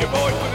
your boy.